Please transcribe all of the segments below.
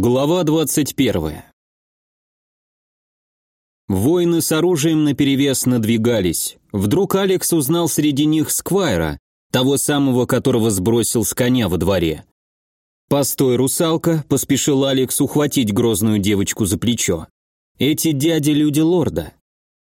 Глава 21. Воины с оружием наперевес надвигались. Вдруг Алекс узнал среди них Сквайра, того самого, которого сбросил с коня во дворе. «Постой, русалка!» – поспешил Алекс ухватить грозную девочку за плечо. «Эти дяди – люди лорда».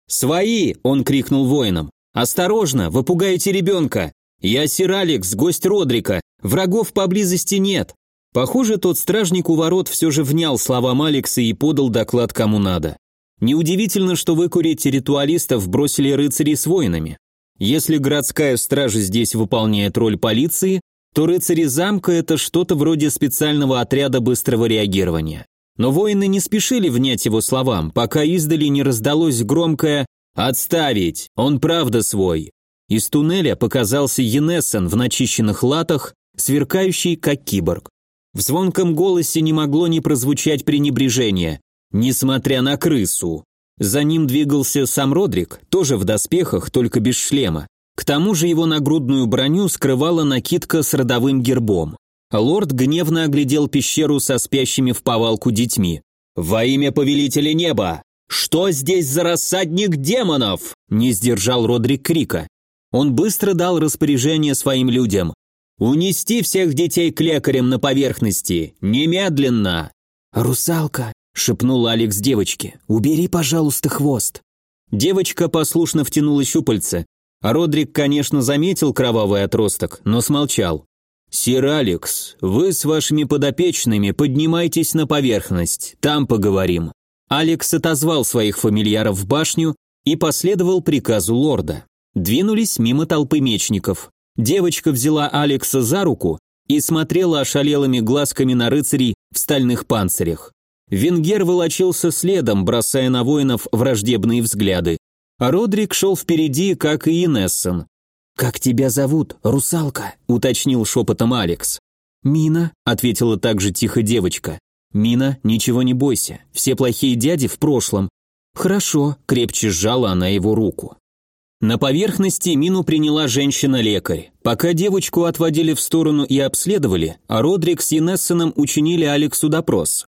«Свои!» – он крикнул воинам. «Осторожно! Вы пугаете ребенка! Я сир Алекс, гость Родрика! Врагов поблизости нет! Похоже, тот стражник у ворот все же внял словам Алекса и подал доклад кому надо. Неудивительно, что выкурить ритуалистов бросили рыцари с воинами. Если городская стража здесь выполняет роль полиции, то рыцари замка – это что-то вроде специального отряда быстрого реагирования. Но воины не спешили внять его словам, пока издали не раздалось громкое «Отставить! Он правда свой!». Из туннеля показался Енессен в начищенных латах, сверкающий как киборг. В звонком голосе не могло не прозвучать пренебрежение, несмотря на крысу. За ним двигался сам Родрик, тоже в доспехах, только без шлема. К тому же его нагрудную броню скрывала накидка с родовым гербом. Лорд гневно оглядел пещеру со спящими в повалку детьми. «Во имя повелителя неба! Что здесь за рассадник демонов?» Не сдержал Родрик крика. Он быстро дал распоряжение своим людям. «Унести всех детей к лекарям на поверхности! Немедленно!» «Русалка!» – шепнул Алекс девочке. «Убери, пожалуйста, хвост!» Девочка послушно втянула щупальце. А Родрик, конечно, заметил кровавый отросток, но смолчал. «Сир Алекс, вы с вашими подопечными поднимайтесь на поверхность, там поговорим». Алекс отозвал своих фамильяров в башню и последовал приказу лорда. Двинулись мимо толпы мечников. Девочка взяла Алекса за руку и смотрела ошалелыми глазками на рыцарей в стальных панцирях. Венгер волочился следом, бросая на воинов враждебные взгляды. А Родрик шел впереди, как и Инессен. «Как тебя зовут, русалка?» – уточнил шепотом Алекс. «Мина», – ответила также тихо девочка. «Мина, ничего не бойся, все плохие дяди в прошлом». «Хорошо», – крепче сжала она его руку. На поверхности Мину приняла женщина-лекарь. Пока девочку отводили в сторону и обследовали, а Родрик с Енессеном учинили Алексу допрос.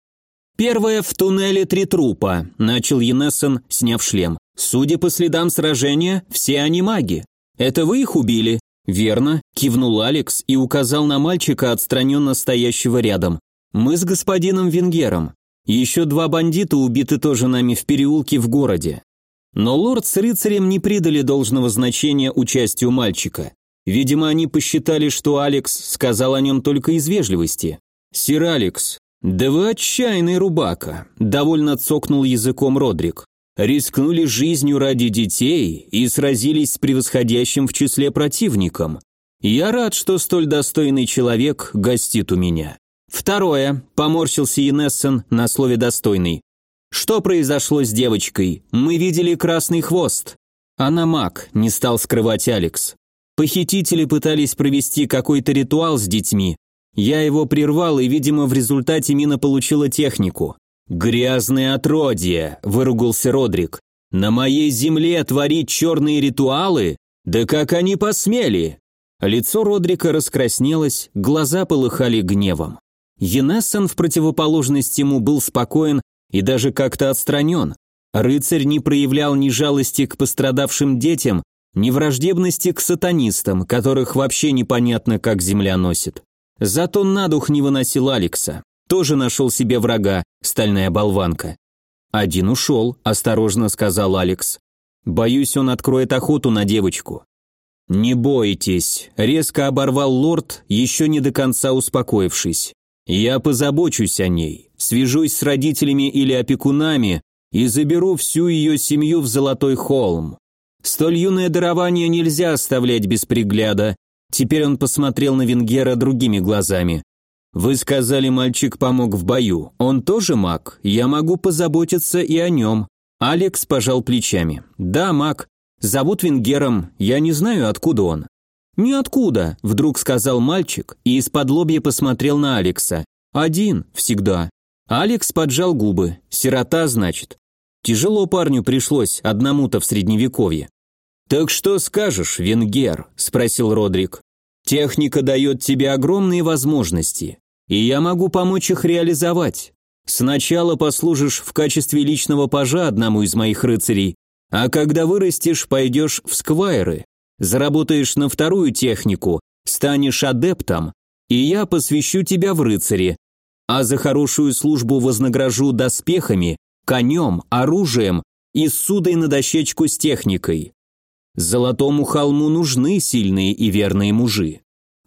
«Первое в туннеле три трупа», – начал Енессен, сняв шлем. «Судя по следам сражения, все они маги. Это вы их убили?» «Верно», – кивнул Алекс и указал на мальчика, отстраненно стоящего рядом. «Мы с господином Венгером. Еще два бандита убиты тоже нами в переулке в городе. Но лорд с рыцарем не придали должного значения участию мальчика. Видимо, они посчитали, что Алекс сказал о нем только из вежливости. «Сир Алекс, да вы отчаянный рубака», – довольно цокнул языком Родрик. «Рискнули жизнью ради детей и сразились с превосходящим в числе противником. Я рад, что столь достойный человек гостит у меня». Второе, поморщился Инессен на слове «достойный». Что произошло с девочкой? Мы видели красный хвост. Она маг, не стал скрывать Алекс. Похитители пытались провести какой-то ритуал с детьми. Я его прервал, и, видимо, в результате Мина получила технику. «Грязное отродье!» – выругался Родрик. «На моей земле творить черные ритуалы? Да как они посмели?» Лицо Родрика раскраснелось, глаза полыхали гневом. Енессен, в противоположность ему, был спокоен и даже как-то отстранен. Рыцарь не проявлял ни жалости к пострадавшим детям, ни враждебности к сатанистам, которых вообще непонятно, как земля носит. Зато на дух не выносил Алекса. Тоже нашел себе врага, стальная болванка. «Один ушел», – осторожно сказал Алекс. «Боюсь, он откроет охоту на девочку». «Не бойтесь», – резко оборвал лорд, еще не до конца успокоившись. «Я позабочусь о ней свяжусь с родителями или опекунами и заберу всю ее семью в Золотой холм. Столь юное дарование нельзя оставлять без пригляда. Теперь он посмотрел на Венгера другими глазами. Вы сказали, мальчик помог в бою. Он тоже маг. Я могу позаботиться и о нем. Алекс пожал плечами. Да, маг. Зовут Венгером. Я не знаю, откуда он. «Ниоткуда», – вдруг сказал мальчик и из-под лобья посмотрел на Алекса. «Один, всегда». Алекс поджал губы. Сирота, значит. Тяжело парню пришлось, одному-то в средневековье. «Так что скажешь, Венгер?» – спросил Родрик. «Техника дает тебе огромные возможности, и я могу помочь их реализовать. Сначала послужишь в качестве личного пажа одному из моих рыцарей, а когда вырастешь, пойдешь в сквайры, заработаешь на вторую технику, станешь адептом, и я посвящу тебя в рыцари, а за хорошую службу вознагражу доспехами, конем, оружием и судой на дощечку с техникой. Золотому холму нужны сильные и верные мужи.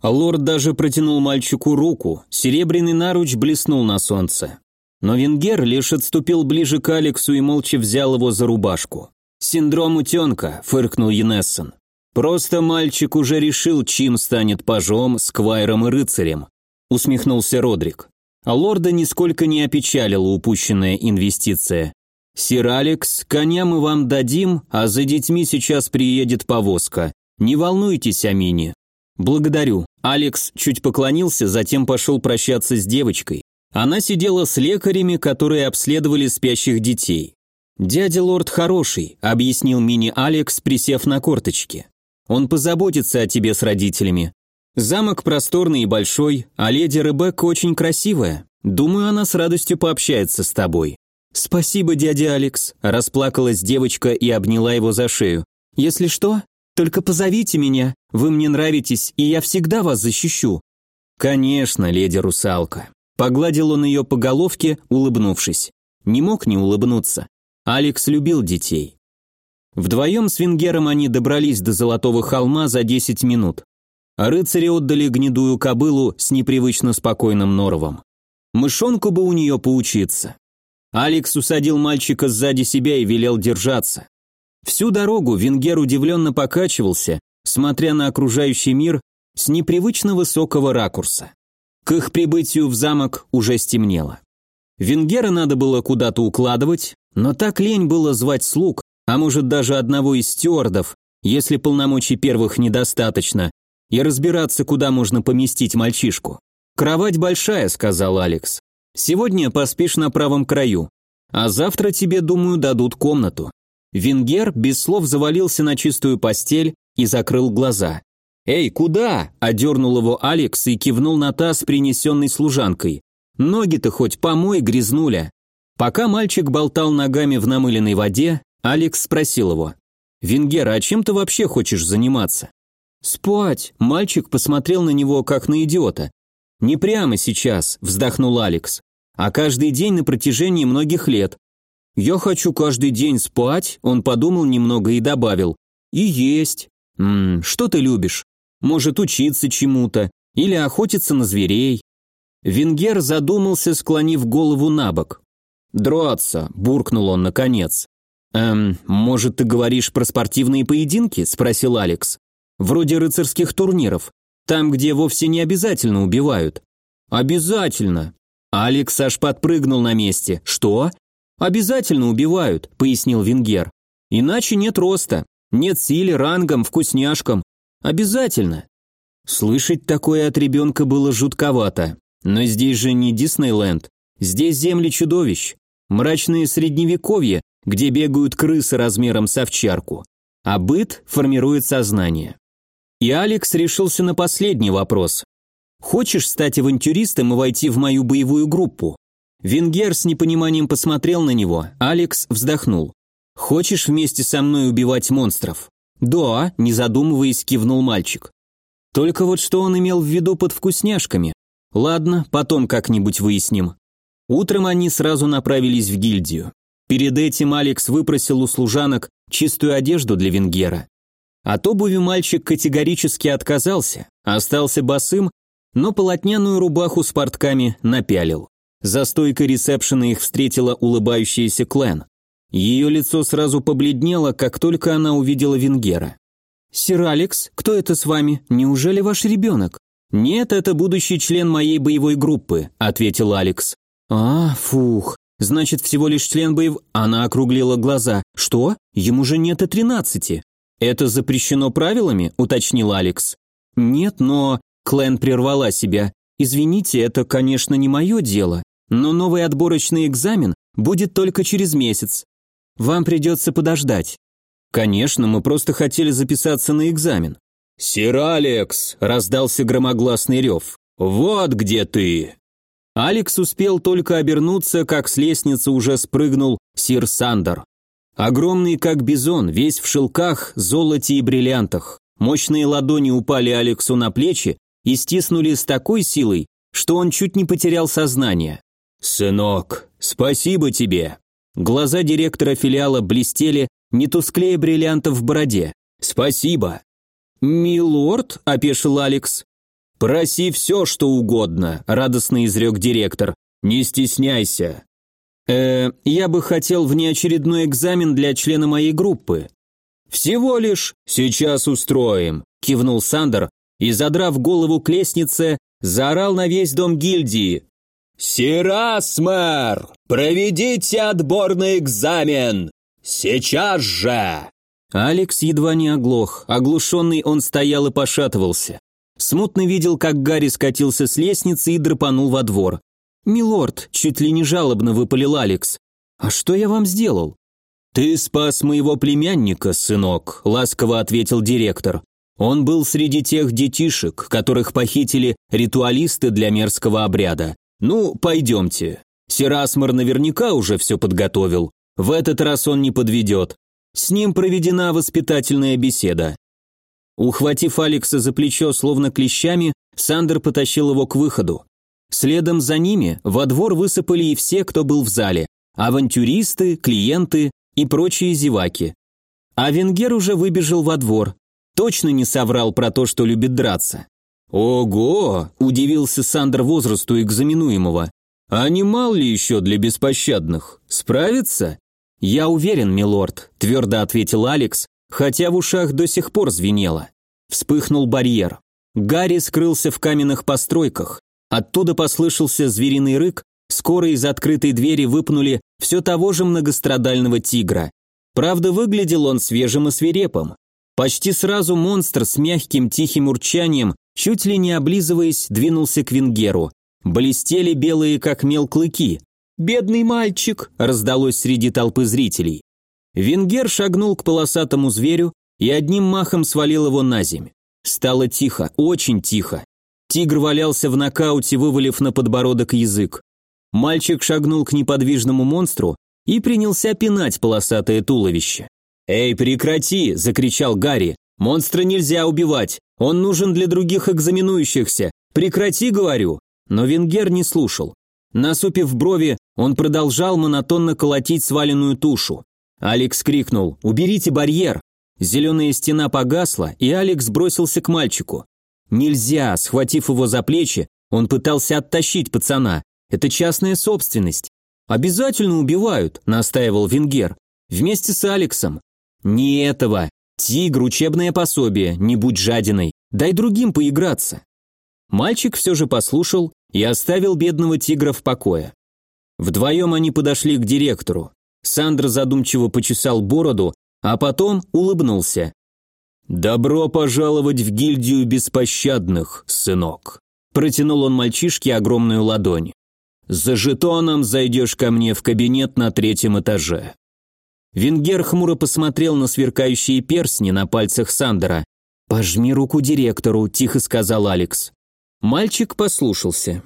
Лорд даже протянул мальчику руку, серебряный наруч блеснул на солнце. Но Венгер лишь отступил ближе к Алексу и молча взял его за рубашку. «Синдром утенка», — фыркнул Енессон. «Просто мальчик уже решил, чьим станет пажом, сквайром и рыцарем», — усмехнулся Родрик. А лорда нисколько не опечалила упущенная инвестиция. «Сир Алекс, коня мы вам дадим, а за детьми сейчас приедет повозка. Не волнуйтесь о Мине». «Благодарю». Алекс чуть поклонился, затем пошел прощаться с девочкой. Она сидела с лекарями, которые обследовали спящих детей. «Дядя лорд хороший», — объяснил мини Алекс, присев на корточки. «Он позаботится о тебе с родителями. Замок просторный и большой, а леди Ребекка очень красивая. Думаю, она с радостью пообщается с тобой». «Спасибо, дядя Алекс», – расплакалась девочка и обняла его за шею. «Если что, только позовите меня, вы мне нравитесь, и я всегда вас защищу». «Конечно, леди русалка». Погладил он ее по головке, улыбнувшись. Не мог не улыбнуться. Алекс любил детей. Вдвоем с Венгером они добрались до Золотого холма за 10 минут. А рыцари отдали гнедую кобылу с непривычно спокойным норовом. Мышонку бы у нее поучиться. Алекс усадил мальчика сзади себя и велел держаться. Всю дорогу Венгер удивленно покачивался, смотря на окружающий мир с непривычно высокого ракурса. К их прибытию в замок уже стемнело. Венгера надо было куда-то укладывать, но так лень было звать слуг, а может даже одного из стюардов, если полномочий первых недостаточно, и разбираться, куда можно поместить мальчишку. «Кровать большая», — сказал Алекс. «Сегодня поспишь на правом краю, а завтра тебе, думаю, дадут комнату». Венгер без слов завалился на чистую постель и закрыл глаза. «Эй, куда?» – одернул его Алекс и кивнул на таз, принесенный служанкой. «Ноги-то хоть помой, грязнуля». Пока мальчик болтал ногами в намыленной воде, Алекс спросил его. «Венгер, а чем ты вообще хочешь заниматься?» «Спать!» – мальчик посмотрел на него, как на идиота. «Не прямо сейчас», – вздохнул Алекс, – «а каждый день на протяжении многих лет». «Я хочу каждый день спать», – он подумал немного и добавил. «И есть». «Ммм, что ты любишь? Может, учиться чему-то? Или охотиться на зверей?» Венгер задумался, склонив голову на бок. «Драться», – буркнул он наконец. «Эм, может, ты говоришь про спортивные поединки?» – спросил Алекс. «Вроде рыцарских турниров. Там, где вовсе не обязательно убивают. Обязательно. Алекс аж подпрыгнул на месте. Что? Обязательно убивают, пояснил Венгер. Иначе нет роста, нет силы, рангом, вкусняшкам. Обязательно. Слышать такое от ребенка было жутковато. Но здесь же не Диснейленд. Здесь земли чудовищ. Мрачные средневековье, где бегают крысы размером с овчарку. А быт формирует сознание. И Алекс решился на последний вопрос. «Хочешь стать авантюристом и войти в мою боевую группу?» Венгер с непониманием посмотрел на него, Алекс вздохнул. «Хочешь вместе со мной убивать монстров?» «Да», не задумываясь, кивнул мальчик. Только вот что он имел в виду под вкусняшками? Ладно, потом как-нибудь выясним. Утром они сразу направились в гильдию. Перед этим Алекс выпросил у служанок чистую одежду для Венгера. От обуви мальчик категорически отказался, остался босым, но полотняную рубаху с портками напялил. За стойкой ресепшена их встретила улыбающаяся Клен. Ее лицо сразу побледнело, как только она увидела Венгера. «Сир Алекс, кто это с вами? Неужели ваш ребенок?» «Нет, это будущий член моей боевой группы», — ответил Алекс. «А, фух, значит, всего лишь член боев...» Она округлила глаза. «Что? Ему же нет и тринадцати». «Это запрещено правилами?» – уточнил Алекс. «Нет, но...» – Клен прервала себя. «Извините, это, конечно, не мое дело, но новый отборочный экзамен будет только через месяц. Вам придется подождать». «Конечно, мы просто хотели записаться на экзамен». «Сир Алекс!» – раздался громогласный рев. «Вот где ты!» Алекс успел только обернуться, как с лестницы уже спрыгнул сир Сандер. Огромный, как бизон, весь в шелках, золоте и бриллиантах. Мощные ладони упали Алексу на плечи и стиснули с такой силой, что он чуть не потерял сознание. «Сынок, спасибо тебе!» Глаза директора филиала блестели, не тусклее бриллиантов в бороде. «Спасибо!» «Милорд?» – опешил Алекс. «Проси все, что угодно», – радостно изрек директор. «Не стесняйся». «Э, я бы хотел внеочередной экзамен для члена моей группы». «Всего лишь сейчас устроим», – кивнул Сандер и, задрав голову к лестнице, заорал на весь дом гильдии. «Сирасмер, проведите отборный экзамен! Сейчас же!» Алекс едва не оглох, оглушенный он стоял и пошатывался. Смутно видел, как Гарри скатился с лестницы и драпанул во двор. «Милорд», чуть ли не жалобно выпалил Алекс. «А что я вам сделал?» «Ты спас моего племянника, сынок», – ласково ответил директор. «Он был среди тех детишек, которых похитили ритуалисты для мерзкого обряда. Ну, пойдемте. Сирасмар наверняка уже все подготовил. В этот раз он не подведет. С ним проведена воспитательная беседа. Ухватив Алекса за плечо, словно клещами, Сандер потащил его к выходу. Следом за ними во двор высыпали и все, кто был в зале. Авантюристы, клиенты и прочие зеваки. А Венгер уже выбежал во двор. Точно не соврал про то, что любит драться. «Ого!» – удивился Сандер возрасту экзаменуемого. «А не мал ли еще для беспощадных? Справится?» «Я уверен, милорд», – твердо ответил Алекс, хотя в ушах до сих пор звенело. Вспыхнул барьер. Гарри скрылся в каменных постройках. Оттуда послышался звериный рык, скоро из открытой двери выпнули все того же многострадального тигра. Правда, выглядел он свежим и свирепым. Почти сразу монстр с мягким тихим урчанием, чуть ли не облизываясь, двинулся к Венгеру. Блестели белые, как мел, клыки. «Бедный мальчик!» – раздалось среди толпы зрителей. Венгер шагнул к полосатому зверю и одним махом свалил его на земь. Стало тихо, очень тихо. Тигр валялся в нокауте, вывалив на подбородок язык. Мальчик шагнул к неподвижному монстру и принялся пинать полосатое туловище. «Эй, прекрати!» – закричал Гарри. «Монстра нельзя убивать! Он нужен для других экзаменующихся! Прекрати, говорю!» Но Венгер не слушал. Насупив брови, он продолжал монотонно колотить сваленную тушу. Алекс крикнул «Уберите барьер!». Зеленая стена погасла, и Алекс бросился к мальчику. Нельзя, схватив его за плечи, он пытался оттащить пацана. Это частная собственность. Обязательно убивают, настаивал Венгер. Вместе с Алексом. Не этого. Тигр, учебное пособие, не будь жадиной. Дай другим поиграться. Мальчик все же послушал и оставил бедного тигра в покое. Вдвоем они подошли к директору. Сандра задумчиво почесал бороду, а потом улыбнулся. «Добро пожаловать в гильдию беспощадных, сынок», протянул он мальчишке огромную ладонь. «За жетоном зайдешь ко мне в кабинет на третьем этаже». Венгер хмуро посмотрел на сверкающие перстни на пальцах Сандера. «Пожми руку директору», – тихо сказал Алекс. Мальчик послушался.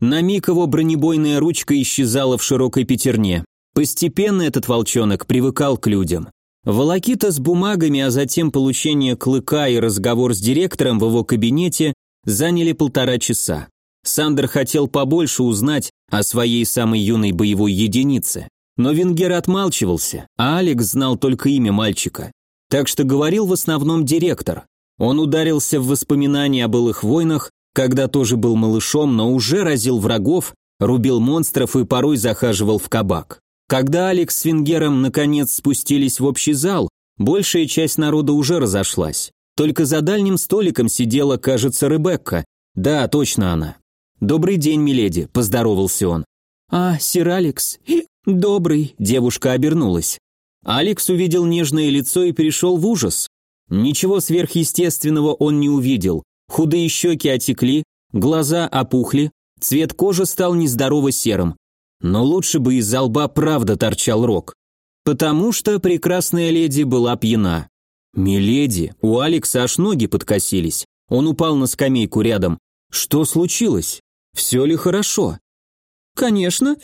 На миг его бронебойная ручка исчезала в широкой пятерне. Постепенно этот волчонок привыкал к людям. Волокита с бумагами, а затем получение клыка и разговор с директором в его кабинете заняли полтора часа. Сандер хотел побольше узнать о своей самой юной боевой единице. Но Венгер отмалчивался, а Алекс знал только имя мальчика. Так что говорил в основном директор. Он ударился в воспоминания о былых войнах когда тоже был малышом, но уже разил врагов, рубил монстров и порой захаживал в кабак. Когда Алекс с Венгером наконец спустились в общий зал, большая часть народа уже разошлась. Только за дальним столиком сидела, кажется, Ребекка. Да, точно она. «Добрый день, миледи», – поздоровался он. «А, сир Алекс, добрый», – девушка обернулась. Алекс увидел нежное лицо и перешел в ужас. Ничего сверхъестественного он не увидел. Худые щеки отекли, глаза опухли, цвет кожи стал нездорово серым. Но лучше бы из-за лба правда торчал рог. Потому что прекрасная леди была пьяна. «Миледи!» У Алекса аж ноги подкосились. Он упал на скамейку рядом. «Что случилось? Все ли хорошо?» «Конечно».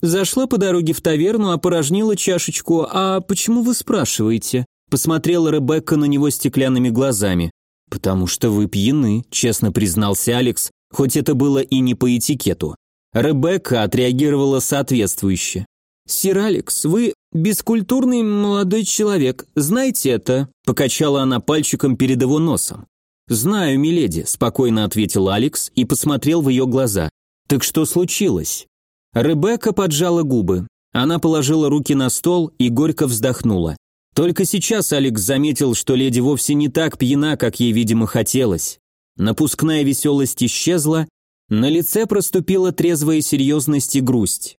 Зашла по дороге в таверну, опорожнила чашечку. «А почему вы спрашиваете?» Посмотрела Ребекка на него стеклянными глазами. «Потому что вы пьяны», – честно признался Алекс, хоть это было и не по этикету. Ребекка отреагировала соответствующе. «Сир Алекс, вы бескультурный молодой человек, знаете это?» Покачала она пальчиком перед его носом. «Знаю, миледи», – спокойно ответил Алекс и посмотрел в ее глаза. «Так что случилось?» Ребекка поджала губы. Она положила руки на стол и горько вздохнула. Только сейчас Алекс заметил, что леди вовсе не так пьяна, как ей, видимо, хотелось. Напускная веселость исчезла, на лице проступила трезвая серьезность и грусть.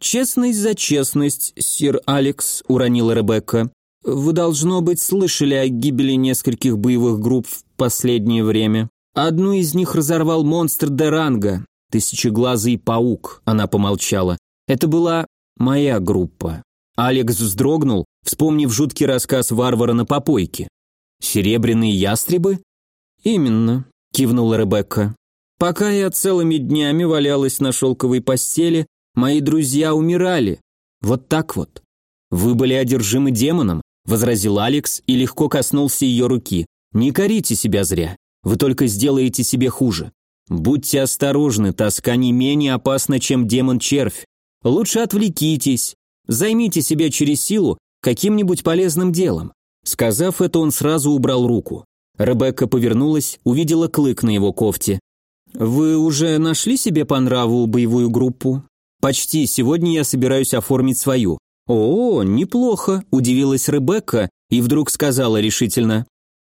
«Честность за честность, сир Алекс», — уронила Ребекка. «Вы, должно быть, слышали о гибели нескольких боевых групп в последнее время. Одну из них разорвал монстр Деранга, тысячеглазый паук», — она помолчала. «Это была моя группа». Алекс вздрогнул, вспомнив жуткий рассказ варвара на попойке. «Серебряные ястребы?» «Именно», — кивнула Ребекка. «Пока я целыми днями валялась на шелковой постели, мои друзья умирали. Вот так вот». «Вы были одержимы демоном», — возразил Алекс и легко коснулся ее руки. «Не корите себя зря. Вы только сделаете себе хуже. Будьте осторожны, тоска не менее опасна, чем демон-червь. Лучше отвлекитесь, займите себя через силу каким-нибудь полезным делом». Сказав это, он сразу убрал руку. Ребекка повернулась, увидела клык на его кофте. «Вы уже нашли себе по нраву боевую группу?» «Почти. Сегодня я собираюсь оформить свою». «О, неплохо», – удивилась Ребекка и вдруг сказала решительно.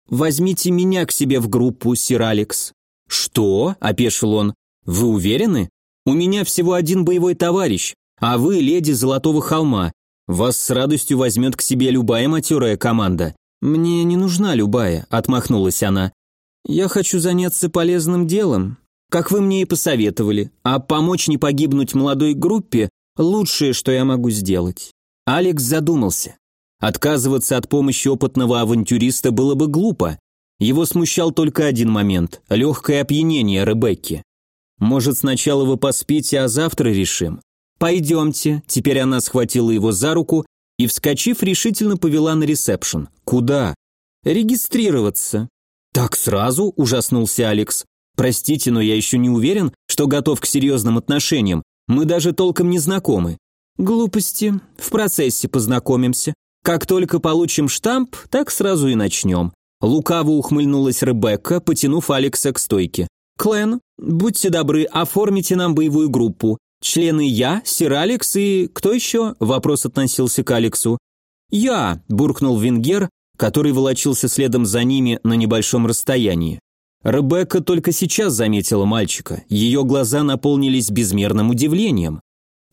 «Возьмите меня к себе в группу, сир Алекс». «Что?» – опешил он. «Вы уверены? У меня всего один боевой товарищ, а вы леди Золотого холма. Вас с радостью возьмет к себе любая матерая команда». «Мне не нужна любая», – отмахнулась она. «Я хочу заняться полезным делом, как вы мне и посоветовали, а помочь не погибнуть молодой группе – лучшее, что я могу сделать». Алекс задумался. Отказываться от помощи опытного авантюриста было бы глупо. Его смущал только один момент – легкое опьянение Ребекки. «Может, сначала вы поспите, а завтра решим?» «Пойдемте». Теперь она схватила его за руку и, вскочив, решительно повела на ресепшн. «Куда?» «Регистрироваться». «Так сразу?» – ужаснулся Алекс. «Простите, но я еще не уверен, что готов к серьезным отношениям. Мы даже толком не знакомы». «Глупости. В процессе познакомимся. Как только получим штамп, так сразу и начнем». Лукаво ухмыльнулась Ребекка, потянув Алекса к стойке. «Клен, будьте добры, оформите нам боевую группу. Члены я, Сир Алекс и... кто еще?» Вопрос относился к Алексу. «Я», – буркнул Венгер, который волочился следом за ними на небольшом расстоянии. Ребекка только сейчас заметила мальчика. Ее глаза наполнились безмерным удивлением.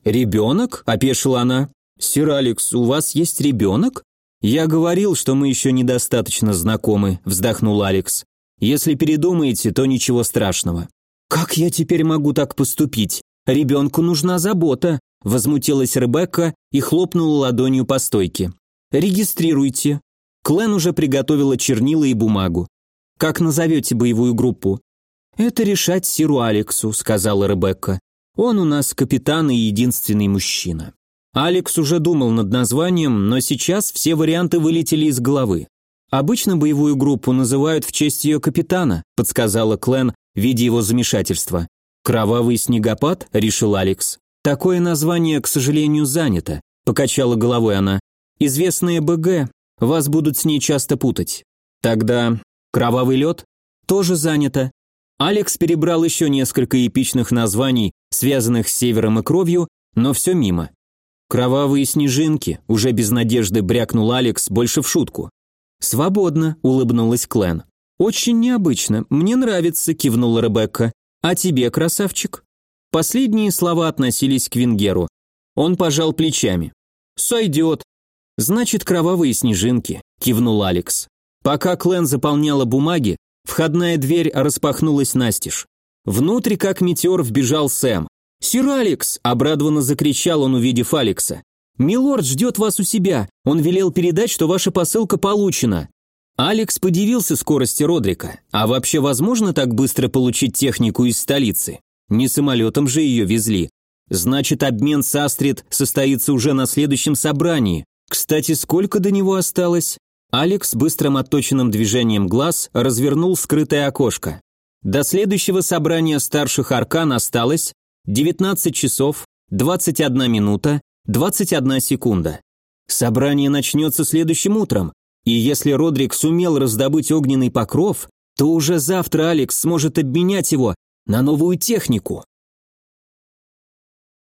«Ребенок?» – опешила она. «Сир Алекс, у вас есть ребенок?» «Я говорил, что мы еще недостаточно знакомы», – вздохнул Алекс. «Если передумаете, то ничего страшного». «Как я теперь могу так поступить? Ребенку нужна забота», – возмутилась Ребекка и хлопнула ладонью по стойке. «Регистрируйте». Клен уже приготовила чернила и бумагу. Как назовете боевую группу?» «Это решать Сиру Алексу», — сказала Ребекка. «Он у нас капитан и единственный мужчина». Алекс уже думал над названием, но сейчас все варианты вылетели из головы. «Обычно боевую группу называют в честь ее капитана», — подсказала Клен, видя его замешательства. «Кровавый снегопад?» — решил Алекс. «Такое название, к сожалению, занято», — покачала головой она. «Известные БГ, вас будут с ней часто путать». «Тогда Кровавый лед? Тоже занято. Алекс перебрал еще несколько эпичных названий, связанных с севером и кровью, но все мимо. «Кровавые снежинки», – уже без надежды брякнул Алекс, больше в шутку. «Свободно», – улыбнулась Клен. «Очень необычно, мне нравится», – кивнула Ребекка. «А тебе, красавчик?» Последние слова относились к Венгеру. Он пожал плечами. «Сойдет». «Значит, кровавые снежинки», – кивнул Алекс. Пока Клен заполняла бумаги, входная дверь распахнулась настежь. Внутрь, как метеор, вбежал Сэм. «Сир Алекс!» – обрадованно закричал он, увидев Алекса. «Милорд ждет вас у себя. Он велел передать, что ваша посылка получена». Алекс подивился скорости Родрика. А вообще возможно так быстро получить технику из столицы? Не самолетом же ее везли. Значит, обмен с Астрид состоится уже на следующем собрании. Кстати, сколько до него осталось? Алекс быстрым отточенным движением глаз развернул скрытое окошко. До следующего собрания старших аркан осталось 19 часов, 21 минута, 21 секунда. Собрание начнется следующим утром, и если Родрик сумел раздобыть огненный покров, то уже завтра Алекс сможет обменять его на новую технику.